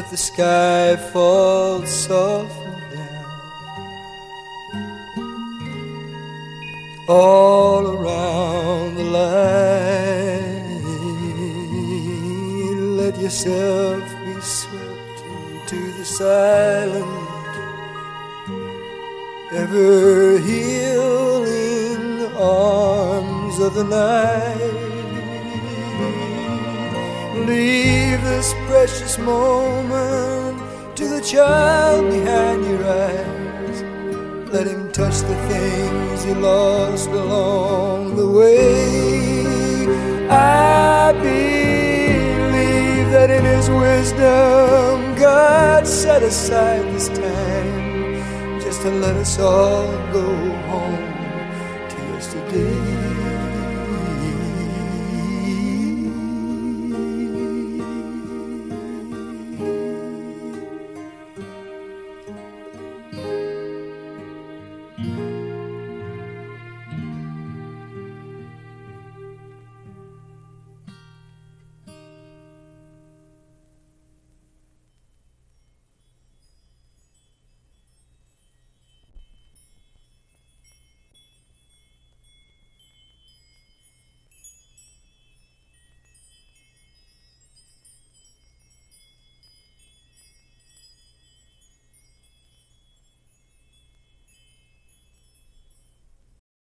let the sky fall softly down all around the light. Let yourself be swept into the silent, ever healing arms of the night. Leave this precious moment to the child behind your eyes. Let him touch the things he lost along the way. I believe that in his wisdom, God set aside this time just to let us all go home to yesterday.